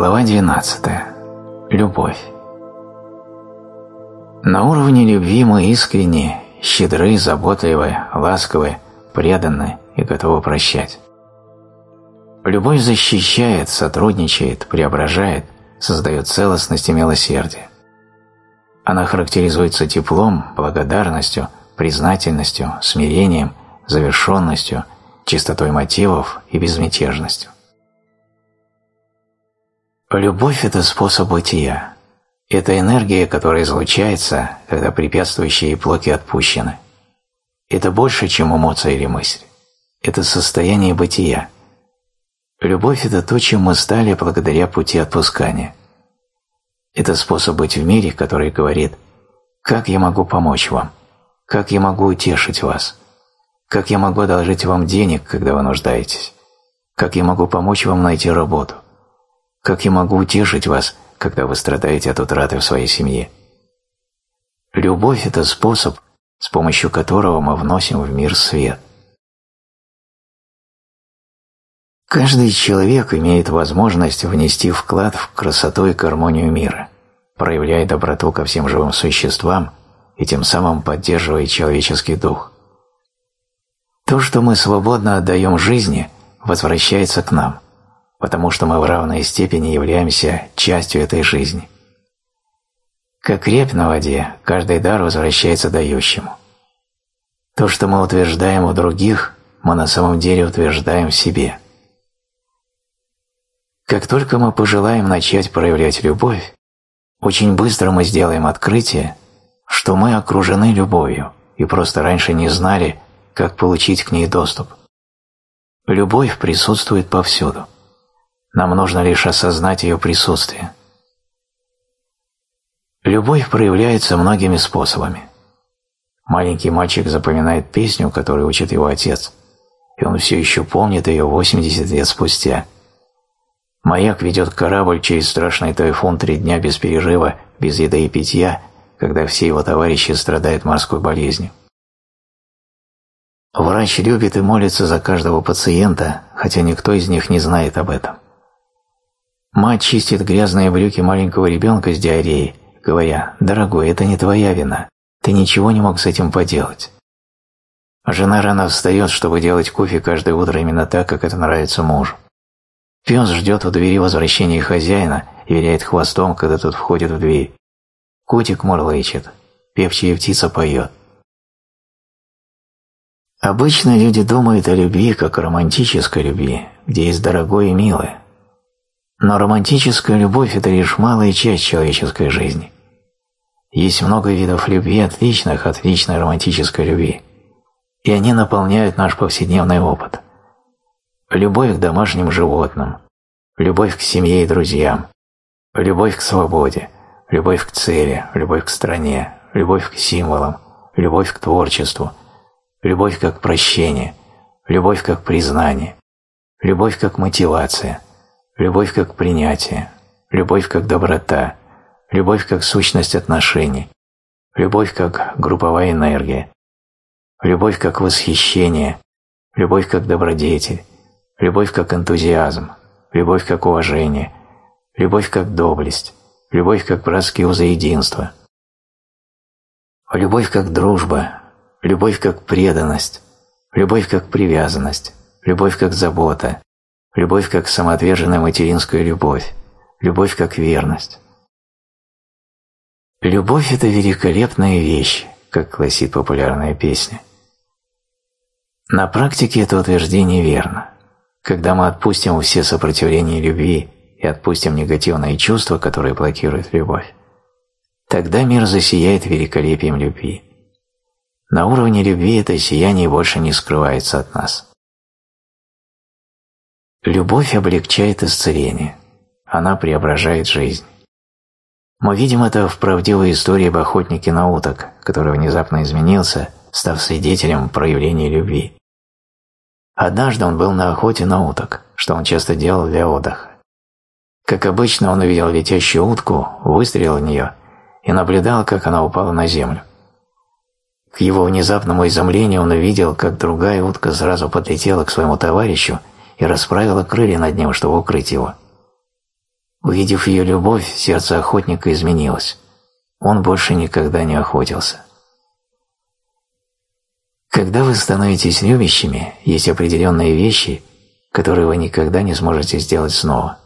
Глава 12. Любовь. На уровне любви мы искренне, щедры, заботливы, ласковы, преданы и готовы прощать. Любовь защищает, сотрудничает, преображает, создает целостность и милосердие. Она характеризуется теплом, благодарностью, признательностью, смирением, завершенностью, чистотой мотивов и безмятежностью. Любовь – это способ бытия. Это энергия, которая излучается, когда препятствующие блоки отпущены. Это больше, чем эмоция или мысль. Это состояние бытия. Любовь – это то, чем мы стали благодаря пути отпускания. Это способ быть в мире, который говорит «Как я могу помочь вам? Как я могу утешить вас? Как я могу одолжить вам денег, когда вы нуждаетесь? Как я могу помочь вам найти работу?» Как я могу утешить вас, когда вы страдаете от утраты в своей семье? Любовь – это способ, с помощью которого мы вносим в мир свет. Каждый человек имеет возможность внести вклад в красоту и гармонию мира, проявляя доброту ко всем живым существам и тем самым поддерживая человеческий дух. То, что мы свободно отдаем жизни, возвращается к нам – потому что мы в равной степени являемся частью этой жизни. Как репь на воде, каждый дар возвращается дающему. То, что мы утверждаем у других, мы на самом деле утверждаем в себе. Как только мы пожелаем начать проявлять любовь, очень быстро мы сделаем открытие, что мы окружены любовью и просто раньше не знали, как получить к ней доступ. Любовь присутствует повсюду. Нам нужно лишь осознать ее присутствие. Любовь проявляется многими способами. Маленький мальчик запоминает песню, которую учит его отец, и он все еще помнит ее 80 лет спустя. Маяк ведет корабль через страшный тайфун три дня без перерыва, без еды и питья, когда все его товарищи страдают морской болезнью. Врач любит и молится за каждого пациента, хотя никто из них не знает об этом. Мать чистит грязные брюки маленького ребенка с диареей, говоря, «Дорогой, это не твоя вина, ты ничего не мог с этим поделать». Жена рано встает, чтобы делать кофе каждое утро именно так, как это нравится мужу. Пес ждет у двери возвращения хозяина и виляет хвостом, когда тот входит в дверь. Котик мурлычет, певчая птица поет. Обычно люди думают о любви как о романтической любви, где есть дорогое и милое. Но романтическая любовь – это лишь малая часть человеческой жизни. Есть много видов любви, отличных от личной романтической любви, и они наполняют наш повседневный опыт. Любовь к домашним животным, любовь к семье и друзьям, любовь к свободе, любовь к цели, любовь к стране, любовь к символам, любовь к творчеству, любовь как прощение, любовь как признание, любовь как мотивация – любовь как принятие, любовь как доброта, любовь как сущность отношений, любовь как групповая энергия, любовь как восхищение, любовь как добродетель, любовь как энтузиазм, любовь как уважение, любовь как доблесть, любовь как братские узы единства, любовь как дружба, любовь как преданность, любовь как привязанность, любовь как забота, любовь как самоотверженная материнская любовь, любовь как верность. Любовь – это великолепная вещь, как гласит популярная песня. На практике это утверждение верно. Когда мы отпустим все сопротивления любви и отпустим негативные чувства, которые блокируют любовь, тогда мир засияет великолепием любви. На уровне любви это сияние больше не скрывается от нас. Любовь облегчает исцеление. Она преображает жизнь. Мы видим это в правдивой истории об охотнике на уток, который внезапно изменился, став свидетелем проявления любви. Однажды он был на охоте на уток, что он часто делал для отдыха. Как обычно, он увидел летящую утку, выстрелил в нее и наблюдал, как она упала на землю. К его внезапному изумлению он увидел, как другая утка сразу подлетела к своему товарищу и расправила крылья над ним, чтобы укрыть его. Увидев ее любовь, сердце охотника изменилось. Он больше никогда не охотился. Когда вы становитесь любящими, есть определенные вещи, которые вы никогда не сможете сделать снова.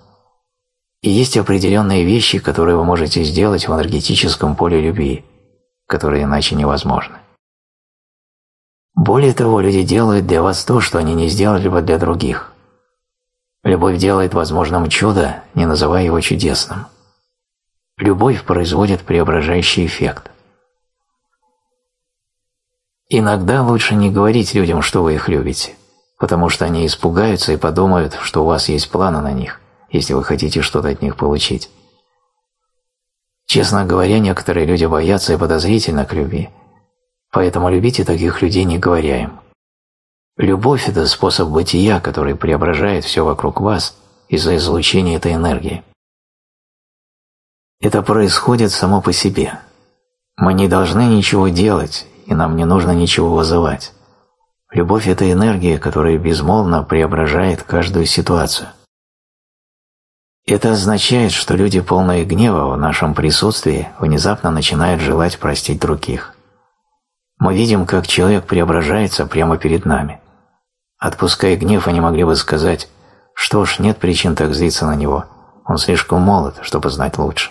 И есть определенные вещи, которые вы можете сделать в энергетическом поле любви, которые иначе невозможны. Более того, люди делают для вас то, что они не сделали бы для других. Любовь делает возможным чудо, не называя его чудесным. Любовь производит преображающий эффект. Иногда лучше не говорить людям, что вы их любите, потому что они испугаются и подумают, что у вас есть планы на них, если вы хотите что-то от них получить. Честно говоря, некоторые люди боятся и подозрительны к любви, поэтому любите таких людей, не говоря им. Любовь – это способ бытия, который преображает все вокруг вас из-за излучения этой энергии. Это происходит само по себе. Мы не должны ничего делать, и нам не нужно ничего вызывать. Любовь – это энергия, которая безмолвно преображает каждую ситуацию. Это означает, что люди, полные гнева в нашем присутствии, внезапно начинают желать простить других. Мы видим, как человек преображается прямо перед нами. Отпуская гнев, они могли бы сказать, что ж, нет причин так злиться на него, он слишком молод, чтобы знать лучше.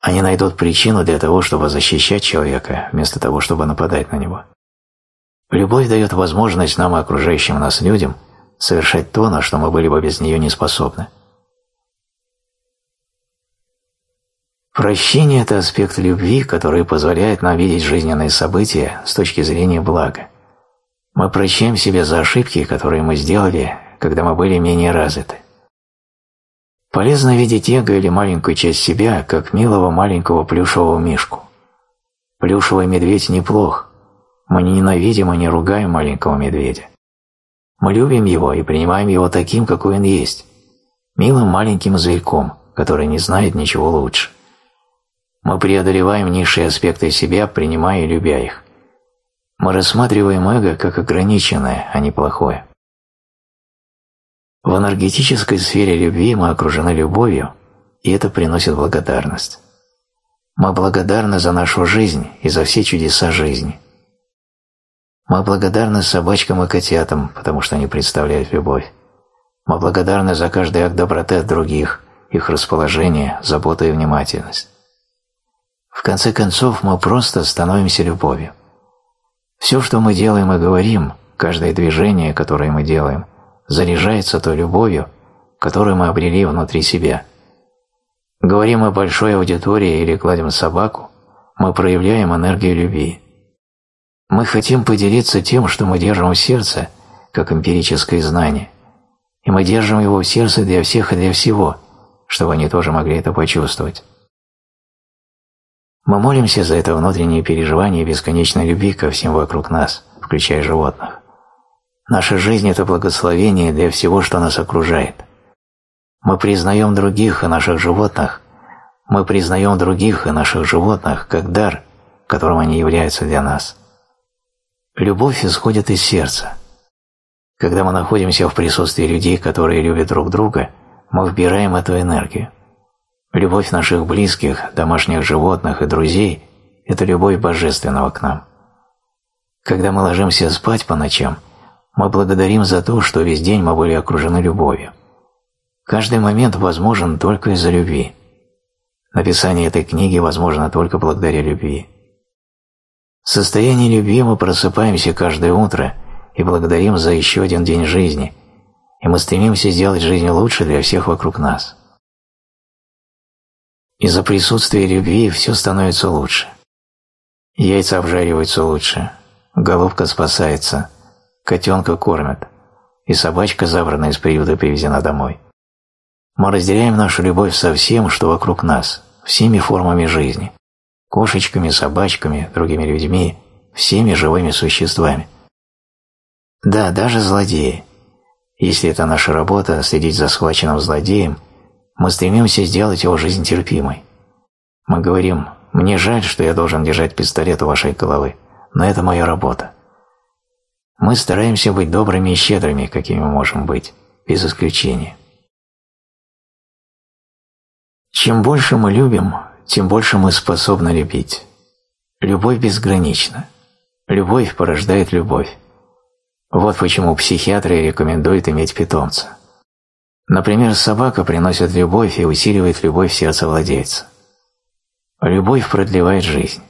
Они найдут причину для того, чтобы защищать человека, вместо того, чтобы нападать на него. Любовь дает возможность нам и окружающим нас людям совершать то, на что мы были бы без нее не способны. Прощение – это аспект любви, который позволяет нам видеть жизненные события с точки зрения блага. Мы прощаем себе за ошибки, которые мы сделали, когда мы были менее развиты. Полезно видеть эго или маленькую часть себя, как милого маленького плюшевого мишку. Плюшевый медведь неплох. Мы не ненавидим и не ругаем маленького медведя. Мы любим его и принимаем его таким, какой он есть. Милым маленьким зверьком, который не знает ничего лучше. Мы преодолеваем низшие аспекты себя, принимая и любя их. Мы рассматриваем эго как ограниченное, а не плохое. В энергетической сфере любви мы окружены любовью, и это приносит благодарность. Мы благодарны за нашу жизнь и за все чудеса жизни. Мы благодарны собачкам и котятам, потому что они представляют любовь. Мы благодарны за каждый акт доброты от других, их расположение, заботу и внимательность. В конце концов, мы просто становимся любовью. Все, что мы делаем и говорим, каждое движение, которое мы делаем – заряжается той любовью, которую мы обрели внутри себя. Говорим мы большой аудитории или гладим собаку, мы проявляем энергию любви. Мы хотим поделиться тем, что мы держим в сердце, как эмпирическое знание, и мы держим его в сердце для всех и для всего, чтобы они тоже могли это почувствовать. Мы молимся за это внутреннее переживание бесконечной любви ко всем вокруг нас, включая животных. Наша жизнь – это благословение для всего, что нас окружает. Мы признаем других и наших животных, мы признаем других и наших животных как дар, которым они являются для нас. Любовь исходит из сердца. Когда мы находимся в присутствии людей, которые любят друг друга, мы вбираем эту энергию. Любовь наших близких, домашних животных и друзей – это любовь божественного к нам. Когда мы ложимся спать по ночам – мы благодарим за то, что весь день мы были окружены любовью. Каждый момент возможен только из-за любви. Написание этой книги возможно только благодаря любви. В состоянии любви мы просыпаемся каждое утро и благодарим за еще один день жизни, и мы стремимся сделать жизнь лучше для всех вокруг нас. Из-за присутствия любви все становится лучше. Яйца обжариваются лучше, головка спасается, котенка кормят, и собачка, забранная из приюта, привезена домой. Мы разделяем нашу любовь со всем, что вокруг нас, всеми формами жизни, кошечками, собачками, другими людьми, всеми живыми существами. Да, даже злодеи. Если это наша работа – следить за схваченным злодеем, мы стремимся сделать его жизнь терпимой. Мы говорим «мне жаль, что я должен держать пистолет у вашей головы, но это моя работа». Мы стараемся быть добрыми и щедрыми, какими можем быть, без исключения. Чем больше мы любим, тем больше мы способны любить. Любовь безгранична. Любовь порождает любовь. Вот почему психиатры рекомендуют иметь питомца. Например, собака приносит любовь и усиливает любовь в сердце владельца. Любовь продлевает жизнь.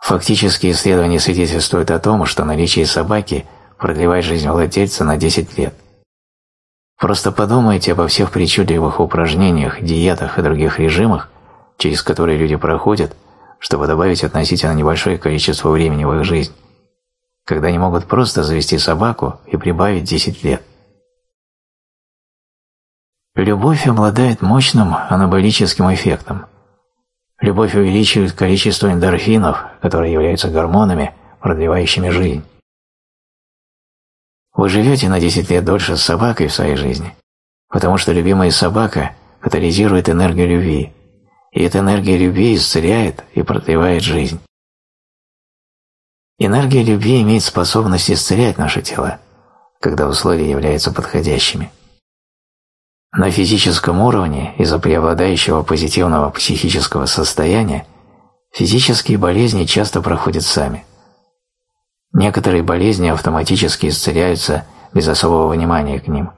Фактически исследования свидетельствуют о том, что наличие собаки продлевает жизнь владельца на 10 лет. Просто подумайте обо всех причудливых упражнениях, диетах и других режимах, через которые люди проходят, чтобы добавить относительно небольшое количество времени в их жизнь, когда они могут просто завести собаку и прибавить 10 лет. Любовь обладает мощным анаболическим эффектом – Любовь увеличивает количество эндорфинов, которые являются гормонами, продлевающими жизнь. Вы живете на 10 лет дольше с собакой в своей жизни, потому что любимая собака катализирует энергию любви, и эта энергия любви исцеляет и продлевает жизнь. Энергия любви имеет способность исцелять наше тело, когда условия являются подходящими. На физическом уровне из-за преобладающего позитивного психического состояния физические болезни часто проходят сами. Некоторые болезни автоматически исцеляются без особого внимания к ним,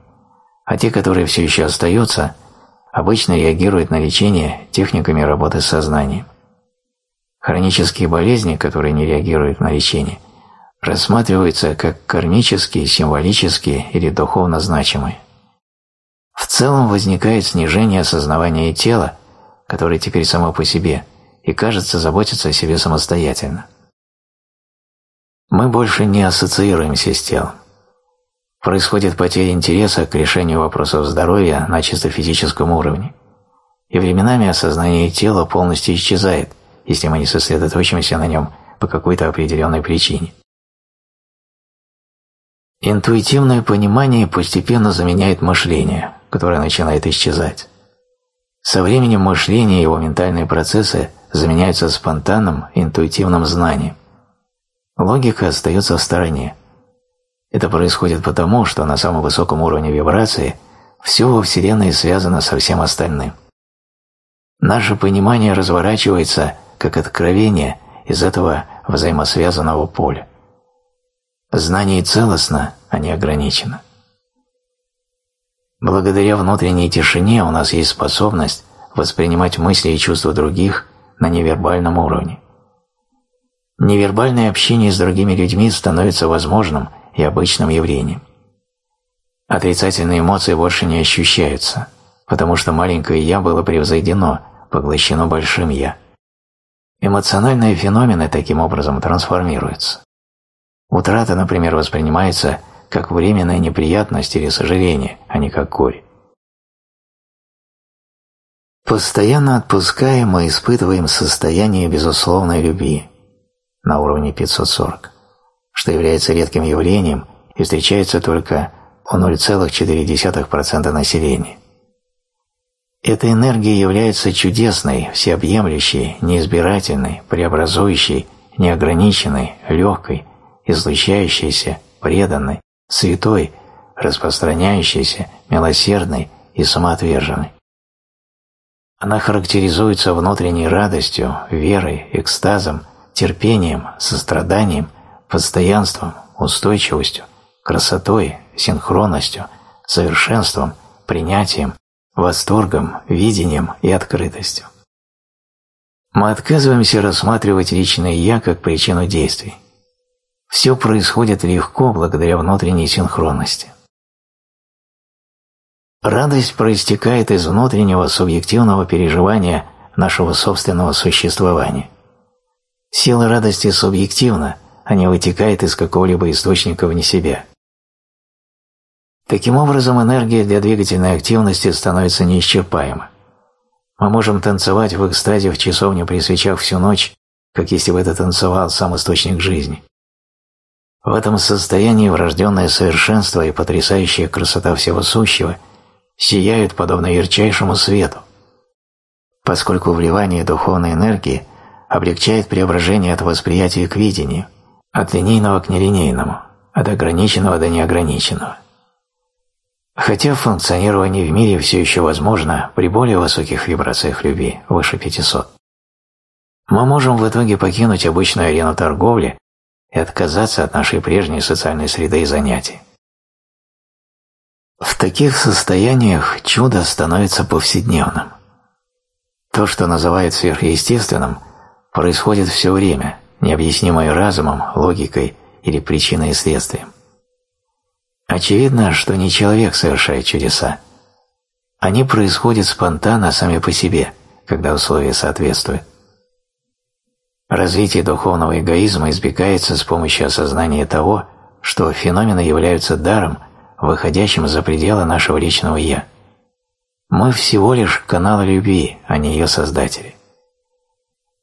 а те, которые все еще остаются, обычно реагируют на лечение техниками работы с сознанием. Хронические болезни, которые не реагируют на лечение, рассматриваются как кармические, символические или духовно значимые. В целом возникает снижение осознавания тела, которое теперь само по себе и, кажется, заботится о себе самостоятельно. Мы больше не ассоциируемся с телом. Происходит потеря интереса к решению вопросов здоровья на чисто физическом уровне, и временами осознание тела полностью исчезает, если мы не сосредоточимся на нем по какой-то определенной причине. Интуитивное понимание постепенно заменяет мышление, которое начинает исчезать. Со временем мышление и его ментальные процессы заменяются спонтанным, интуитивным знанием. Логика остается в стороне. Это происходит потому, что на самом высоком уровне вибрации все во Вселенной связано со всем остальным. Наше понимание разворачивается как откровение из этого взаимосвязанного поля. Знание целостно, а не ограничено. Благодаря внутренней тишине у нас есть способность воспринимать мысли и чувства других на невербальном уровне. Невербальное общение с другими людьми становится возможным и обычным явлением. Отрицательные эмоции больше не ощущаются, потому что маленькое «я» было превзойдено, поглощено большим «я». Эмоциональные феномены таким образом трансформируются. Утрата, например, воспринимается как временная неприятность или сожаление, а не как горе. Постоянно отпуская, мы испытываем состояние безусловной любви на уровне 540, что является редким явлением и встречается только у 0,4% населения. Эта энергия является чудесной, всеобъемлющей, неизбирательной, преобразующей, неограниченной, легкой, излучающейся, преданной, святой, распространяющейся, милосердной и самоотверженной. Она характеризуется внутренней радостью, верой, экстазом, терпением, состраданием, постоянством, устойчивостью, красотой, синхронностью, совершенством, принятием, восторгом, видением и открытостью. Мы отказываемся рассматривать личное «я» как причину действий. Все происходит легко благодаря внутренней синхронности. Радость проистекает из внутреннего субъективного переживания нашего собственного существования. Сила радости субъективна, а не вытекает из какого-либо источника вне себя. Таким образом, энергия для двигательной активности становится неисчерпаема. Мы можем танцевать в экстазе в часовне при свечах всю ночь, как если бы это танцевал сам источник жизни. В этом состоянии врожденное совершенство и потрясающая красота всего сущего сияют подобно ярчайшему свету, поскольку вливание духовной энергии облегчает преображение от восприятия к видению, от линейного к нелинейному, от ограниченного до неограниченного. Хотя функционирование в мире все еще возможно при более высоких вибрациях любви, выше 500, мы можем в итоге покинуть обычную арену торговли и отказаться от нашей прежней социальной среды и занятий. В таких состояниях чудо становится повседневным. То, что называют сверхъестественным, происходит все время, необъяснимое разумом, логикой или причиной и следствием. Очевидно, что не человек совершает чудеса. Они происходят спонтанно сами по себе, когда условия соответствуют. Развитие духовного эгоизма избегается с помощью осознания того, что феномены являются даром, выходящим за пределы нашего личного «я». Мы всего лишь канал любви, а не ее создатели.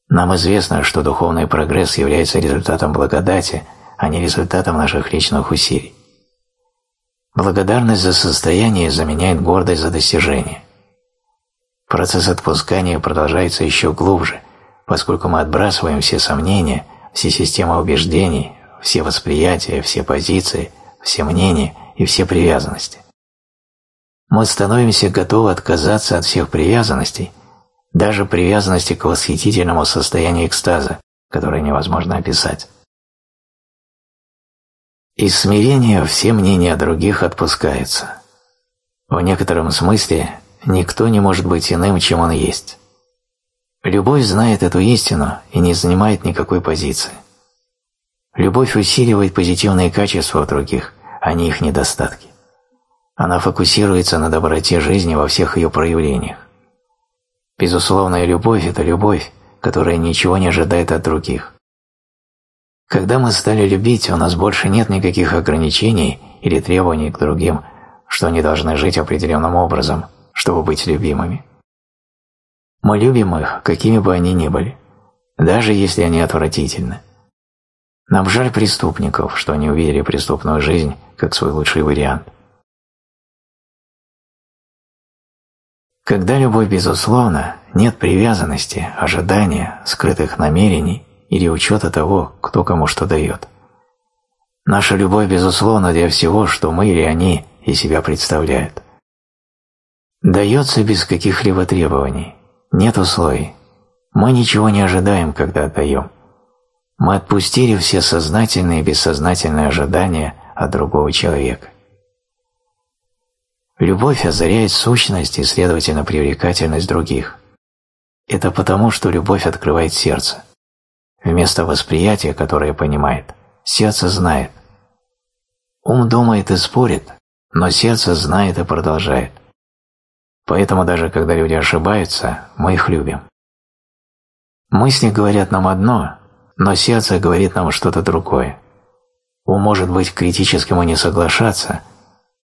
Нам известно, что духовный прогресс является результатом благодати, а не результатом наших личных усилий. Благодарность за состояние заменяет гордость за достижение. Процесс отпускания продолжается еще глубже, поскольку мы отбрасываем все сомнения, все системы убеждений, все восприятия, все позиции, все мнения и все привязанности. Мы становимся готовы отказаться от всех привязанностей, даже привязанности к восхитительному состоянию экстаза, которое невозможно описать. Из смирения все мнения других отпускаются. В некотором смысле никто не может быть иным, чем он есть. Любовь знает эту истину и не занимает никакой позиции. Любовь усиливает позитивные качества в других, а не их недостатки. Она фокусируется на доброте жизни во всех ее проявлениях. Безусловная любовь – это любовь, которая ничего не ожидает от других. Когда мы стали любить, у нас больше нет никаких ограничений или требований к другим, что они должны жить определенным образом, чтобы быть любимыми. Мы любим их, какими бы они ни были, даже если они отвратительны. Нам жаль преступников, что они увидели преступную жизнь как свой лучший вариант. Когда любовь безусловна, нет привязанности, ожидания, скрытых намерений или учета того, кто кому что дает. Наша любовь безусловна для всего, что мы или они из себя представляют. Дается без каких-либо требований, нет условий. Мы ничего не ожидаем, когда отдаем. Мы отпустили все сознательные и бессознательные ожидания от другого человека. Любовь озаряет сущность и, следовательно, привлекательность других. Это потому, что любовь открывает сердце. Вместо восприятия, которое понимает, сердце знает. Ум думает и спорит, но сердце знает и продолжает. Поэтому даже когда люди ошибаются, мы их любим. Мысли говорят нам одно, но сердце говорит нам что-то другое. Ум может быть критическим и не соглашаться,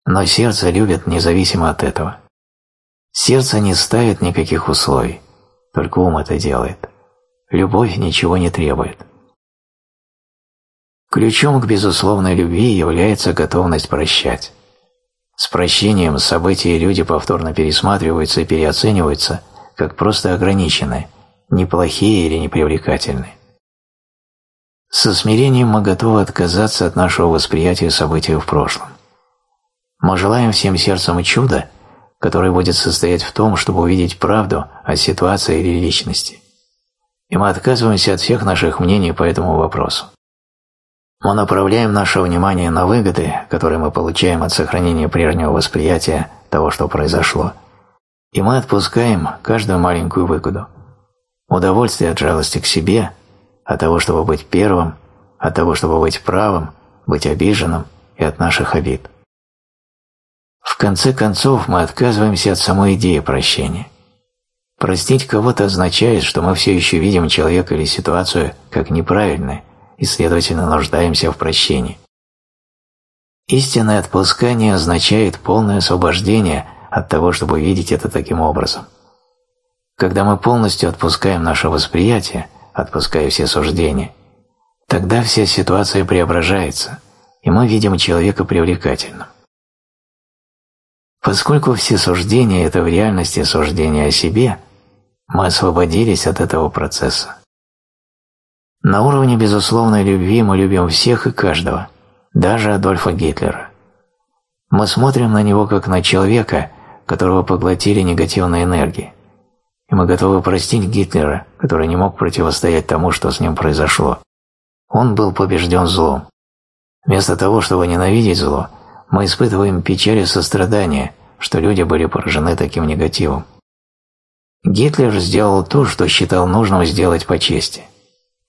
но сердце любит независимо от этого. Сердце не ставит никаких условий, только ум это делает. Любовь ничего не требует. Ключом к безусловной любви является готовность прощать. С прощением события и люди повторно пересматриваются и переоцениваются как просто ограниченные, неплохие или непривлекательные. Со смирением мы готовы отказаться от нашего восприятия событий в прошлом. Мы желаем всем сердцем чуда, которое будет состоять в том, чтобы увидеть правду о ситуации или личности. И мы отказываемся от всех наших мнений по этому вопросу. Мы направляем наше внимание на выгоды, которые мы получаем от сохранения прежнего восприятия того, что произошло, и мы отпускаем каждую маленькую выгоду. Удовольствие от жалости к себе, от того, чтобы быть первым, от того, чтобы быть правым, быть обиженным и от наших обид. В конце концов, мы отказываемся от самой идеи прощения. Простить кого-то означает, что мы все еще видим человека или ситуацию как неправильное – и, следовательно, нуждаемся в прощении. Истинное отпускание означает полное освобождение от того, чтобы видеть это таким образом. Когда мы полностью отпускаем наше восприятие, отпуская все суждения, тогда вся ситуация преображается, и мы видим человека привлекательным. Поскольку все суждения – это в реальности суждения о себе, мы освободились от этого процесса. На уровне безусловной любви мы любим всех и каждого, даже Адольфа Гитлера. Мы смотрим на него как на человека, которого поглотили негативные энергии. И мы готовы простить Гитлера, который не мог противостоять тому, что с ним произошло. Он был побежден злом. Вместо того, чтобы ненавидеть зло, мы испытываем печаль и сострадание, что люди были поражены таким негативом. Гитлер сделал то, что считал нужным сделать по чести.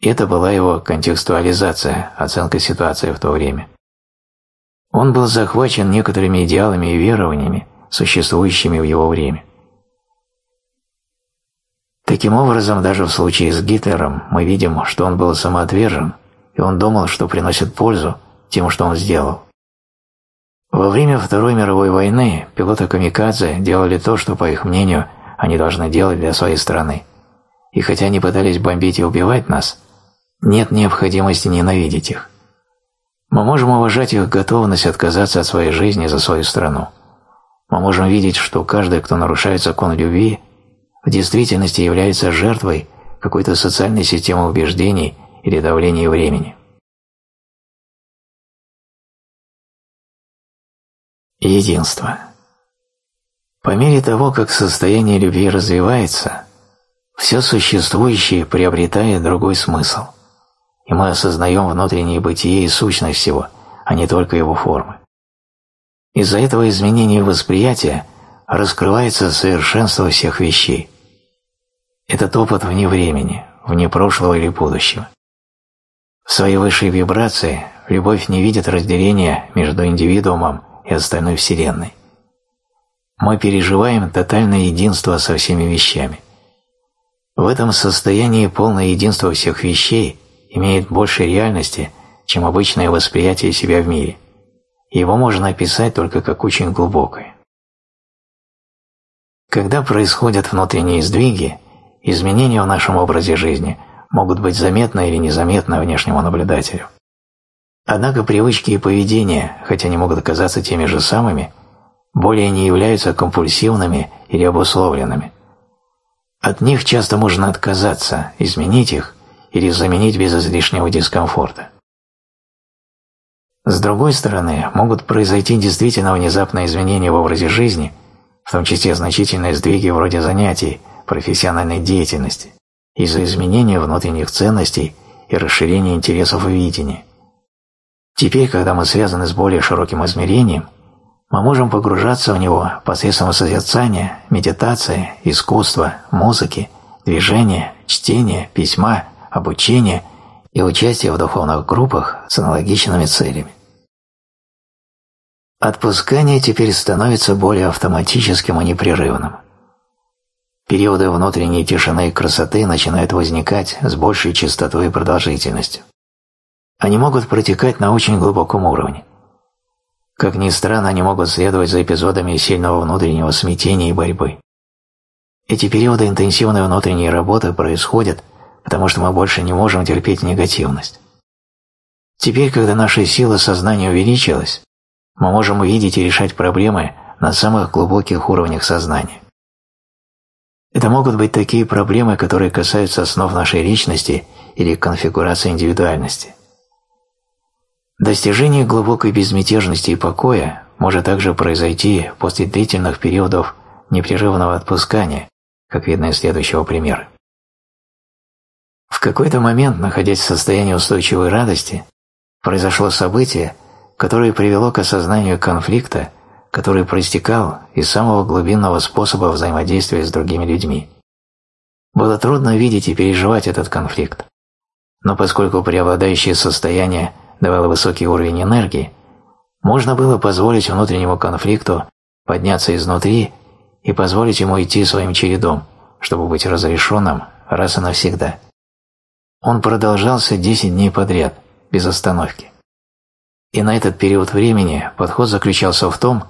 Это была его контекстуализация, оценка ситуации в то время. Он был захвачен некоторыми идеалами и верованиями, существующими в его время. Таким образом, даже в случае с Гитлером мы видим, что он был самоотвержен, и он думал, что приносит пользу тем, что он сделал. Во время Второй мировой войны пилоты Камикадзе делали то, что, по их мнению, они должны делать для своей страны. И хотя они пытались бомбить и убивать нас, нет необходимости ненавидеть их. Мы можем уважать их готовность отказаться от своей жизни за свою страну. Мы можем видеть, что каждый, кто нарушает закон любви, в действительности является жертвой какой-то социальной системы убеждений или давления времени. Единство. По мере того, как состояние любви развивается, все существующее приобретает другой смысл – и мы осознаем внутреннее бытие и сущность всего, а не только его формы. Из-за этого изменения восприятия раскрывается совершенство всех вещей. Этот опыт вне времени, вне прошлого или будущего. В своей высшей вибрации любовь не видит разделения между индивидуумом и остальной Вселенной. Мы переживаем тотальное единство со всеми вещами. В этом состоянии полное единство всех вещей имеет больше реальности, чем обычное восприятие себя в мире. Его можно описать только как очень глубокое. Когда происходят внутренние сдвиги, изменения в нашем образе жизни могут быть заметны или незаметны внешнему наблюдателю. Однако привычки и поведение, хотя они могут оказаться теми же самыми, более не являются компульсивными или обусловленными. От них часто можно отказаться, изменить их, или заменить без излишнего дискомфорта. С другой стороны, могут произойти действительно внезапные изменения в образе жизни, в том числе значительные сдвиги вроде занятий, профессиональной деятельности, из-за изменения внутренних ценностей и расширения интересов и видения. Теперь, когда мы связаны с более широким измерением, мы можем погружаться в него посредством созерцания, медитации, искусства, музыки, движения, чтения, письма, обучения и участия в духовных группах с аналогичными целями. Отпускание теперь становится более автоматическим и непрерывным. Периоды внутренней тишины и красоты начинают возникать с большей частотой и продолжительностью. Они могут протекать на очень глубоком уровне. Как ни странно, они могут следовать за эпизодами сильного внутреннего смятения и борьбы. Эти периоды интенсивной внутренней работы происходят – потому что мы больше не можем терпеть негативность. Теперь, когда наша сила сознания увеличилась, мы можем увидеть и решать проблемы на самых глубоких уровнях сознания. Это могут быть такие проблемы, которые касаются основ нашей личности или конфигурации индивидуальности. Достижение глубокой безмятежности и покоя может также произойти после длительных периодов непрерывного отпускания, как видно из следующего примера. В какой-то момент, находясь в состоянии устойчивой радости, произошло событие, которое привело к осознанию конфликта, который проистекал из самого глубинного способа взаимодействия с другими людьми. Было трудно видеть и переживать этот конфликт, но поскольку преобладающее состояние давало высокий уровень энергии, можно было позволить внутреннему конфликту подняться изнутри и позволить ему идти своим чередом, чтобы быть разрешенным раз и навсегда. Он продолжался 10 дней подряд, без остановки. И на этот период времени подход заключался в том,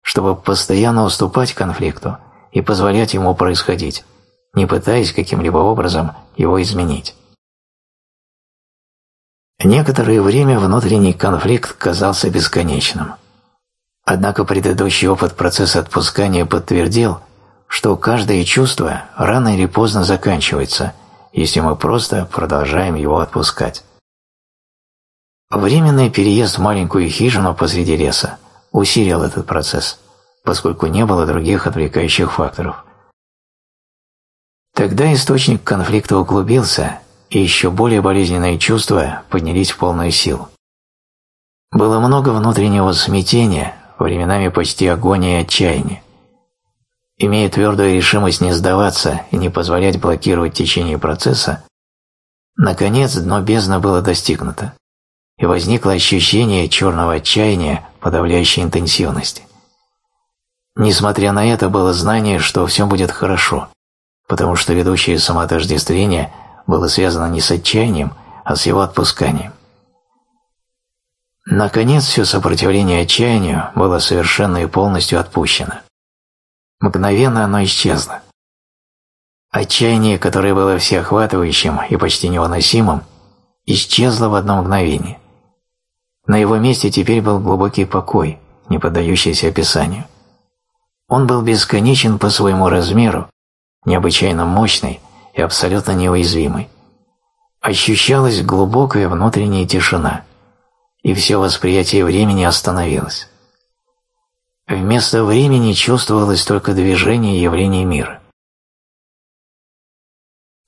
чтобы постоянно уступать конфликту и позволять ему происходить, не пытаясь каким-либо образом его изменить. Некоторое время внутренний конфликт казался бесконечным. Однако предыдущий опыт процесса отпускания подтвердил, что каждое чувство рано или поздно заканчивается – если мы просто продолжаем его отпускать. Временный переезд в маленькую хижину посреди леса усилил этот процесс, поскольку не было других отвлекающих факторов. Тогда источник конфликта углубился, и еще более болезненные чувства поднялись в полную силу. Было много внутреннего смятения, временами почти агонии и отчаяния. Имея твердую решимость не сдаваться и не позволять блокировать течение процесса, наконец дно бездны было достигнуто, и возникло ощущение черного отчаяния подавляющей интенсивности. Несмотря на это, было знание, что все будет хорошо, потому что ведущее самоотождествление было связано не с отчаянием, а с его отпусканием. Наконец, все сопротивление отчаянию было совершенно и полностью отпущено. Мгновенно оно исчезло. Отчаяние, которое было всеохватывающим и почти невыносимым, исчезло в одно мгновение. На его месте теперь был глубокий покой, не поддающийся описанию. Он был бесконечен по своему размеру, необычайно мощный и абсолютно неуязвимый. Ощущалась глубокая внутренняя тишина – и все восприятие времени остановилось. Вместо времени чувствовалось только движение явлений мира.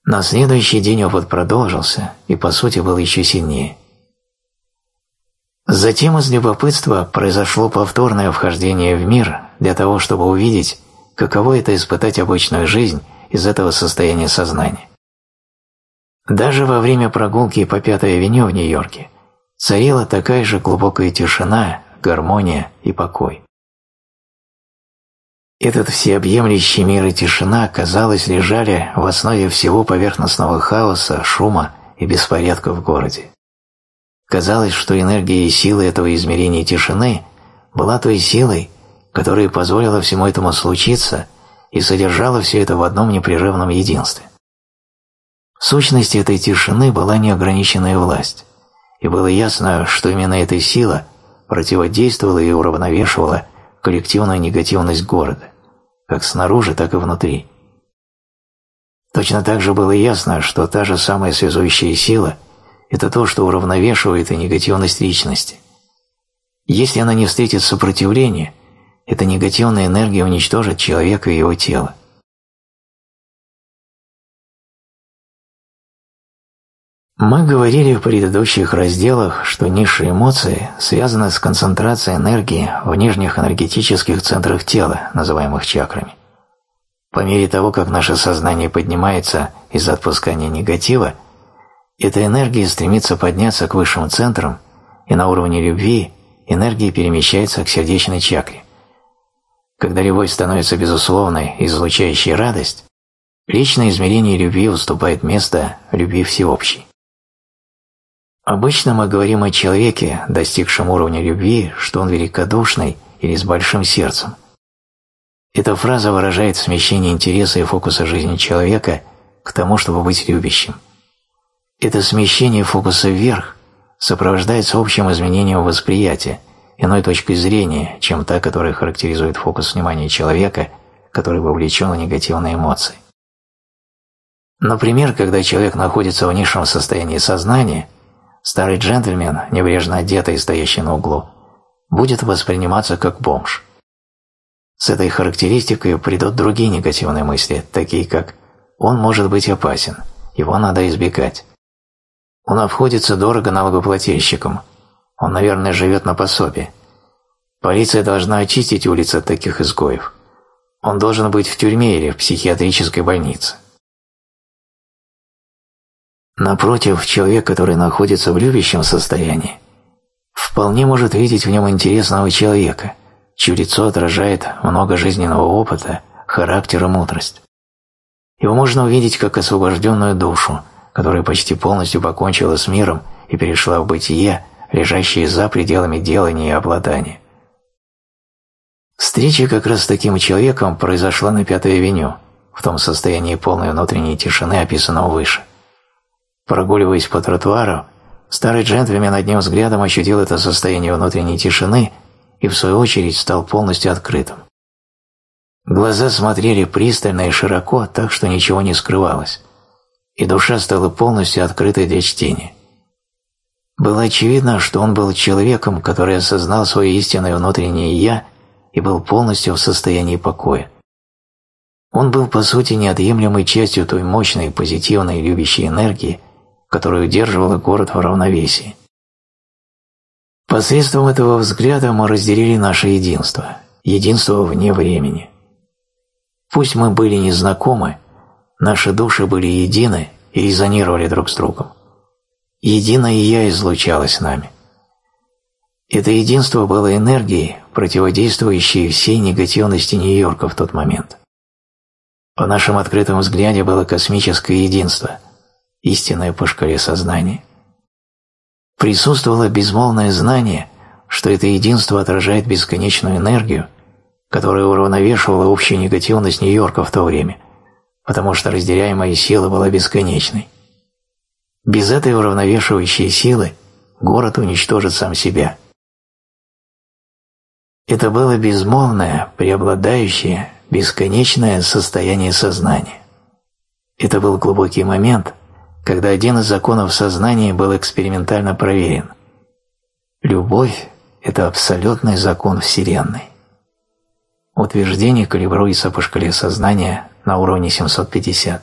На следующий день опыт продолжился и, по сути, был еще сильнее. Затем из любопытства произошло повторное вхождение в мир для того, чтобы увидеть, каково это испытать обычную жизнь из этого состояния сознания. Даже во время прогулки по Пятой авеню в Нью-Йорке царила такая же глубокая тишина, гармония и покой. Этот всеобъемлющий мир и тишина, казалось, лежали в основе всего поверхностного хаоса, шума и беспорядка в городе. Казалось, что энергия и сила этого измерения тишины была той силой, которая позволила всему этому случиться и содержала все это в одном непрерывном единстве. В сущности этой тишины была неограниченная власть и было ясно, что именно эта сила противодействовала и уравновешивала коллективную негативность города, как снаружи, так и внутри. Точно так же было ясно, что та же самая связующая сила – это то, что уравновешивает и негативность личности. Если она не встретит сопротивления, эта негативная энергия уничтожит человека и его тело. Мы говорили в предыдущих разделах, что низшие эмоции связаны с концентрацией энергии в нижних энергетических центрах тела, называемых чакрами. По мере того, как наше сознание поднимается из-за отпускания негатива, эта энергия стремится подняться к высшим центрам, и на уровне любви энергия перемещается к сердечной чакре. Когда любовь становится безусловной, излучающей радость, личное измерение любви уступает место любви всеобщей. Обычно мы говорим о человеке, достигшем уровня любви, что он великодушный или с большим сердцем. Эта фраза выражает смещение интереса и фокуса жизни человека к тому, чтобы быть любящим. Это смещение фокуса вверх сопровождается общим изменением восприятия, иной точкой зрения, чем та, которая характеризует фокус внимания человека, который вовлечен в негативные эмоции. Например, когда человек находится в низшем состоянии сознания – старый джентльмен, небрежно одетый стоящий на углу, будет восприниматься как бомж. С этой характеристикой придут другие негативные мысли, такие как «он может быть опасен, его надо избегать». Он обходится дорого налогоплательщикам, он, наверное, живет на пособие. Полиция должна очистить улицы от таких изгоев. Он должен быть в тюрьме или в психиатрической больнице. Напротив, человек, который находится в любящем состоянии, вполне может видеть в нем интересного человека, чье лицо отражает много жизненного опыта, характер и мудрость. Его можно увидеть как освобожденную душу, которая почти полностью покончила с миром и перешла в бытие, лежащее за пределами делания и обладания. Встреча как раз с таким человеком произошла на Пятой авеню, в том состоянии полной внутренней тишины, описанного выше – Прогуливаясь по тротуару, старый джентльмен одним взглядом ощутил это состояние внутренней тишины и, в свою очередь, стал полностью открытым. Глаза смотрели пристально и широко, так что ничего не скрывалось, и душа стала полностью открытой для чтения. Было очевидно, что он был человеком, который осознал свое истинное внутреннее «я» и был полностью в состоянии покоя. Он был, по сути, неотъемлемой частью той мощной, позитивной, любящей энергии, которая удерживала город в равновесии. Посредством этого взгляда мы разделили наше единство, единство вне времени. Пусть мы были незнакомы, наши души были едины и резонировали друг с другом. Единое «Я» излучалось нами. Это единство было энергией, противодействующей всей негативности Нью-Йорка в тот момент. В нашем открытом взгляде было космическое единство, истинное по шкале сознания. Присутствовало безмолвное знание, что это единство отражает бесконечную энергию, которая уравновешивала общую негативность Нью-Йорка в то время, потому что разделяемая сила была бесконечной. Без этой уравновешивающей силы город уничтожит сам себя. Это было безмолвное, преобладающее, бесконечное состояние сознания. Это был глубокий момент, когда один из законов сознания был экспериментально проверен. Любовь – это абсолютный закон Вселенной. Утверждение калибруется по шкале сознания на уровне 750.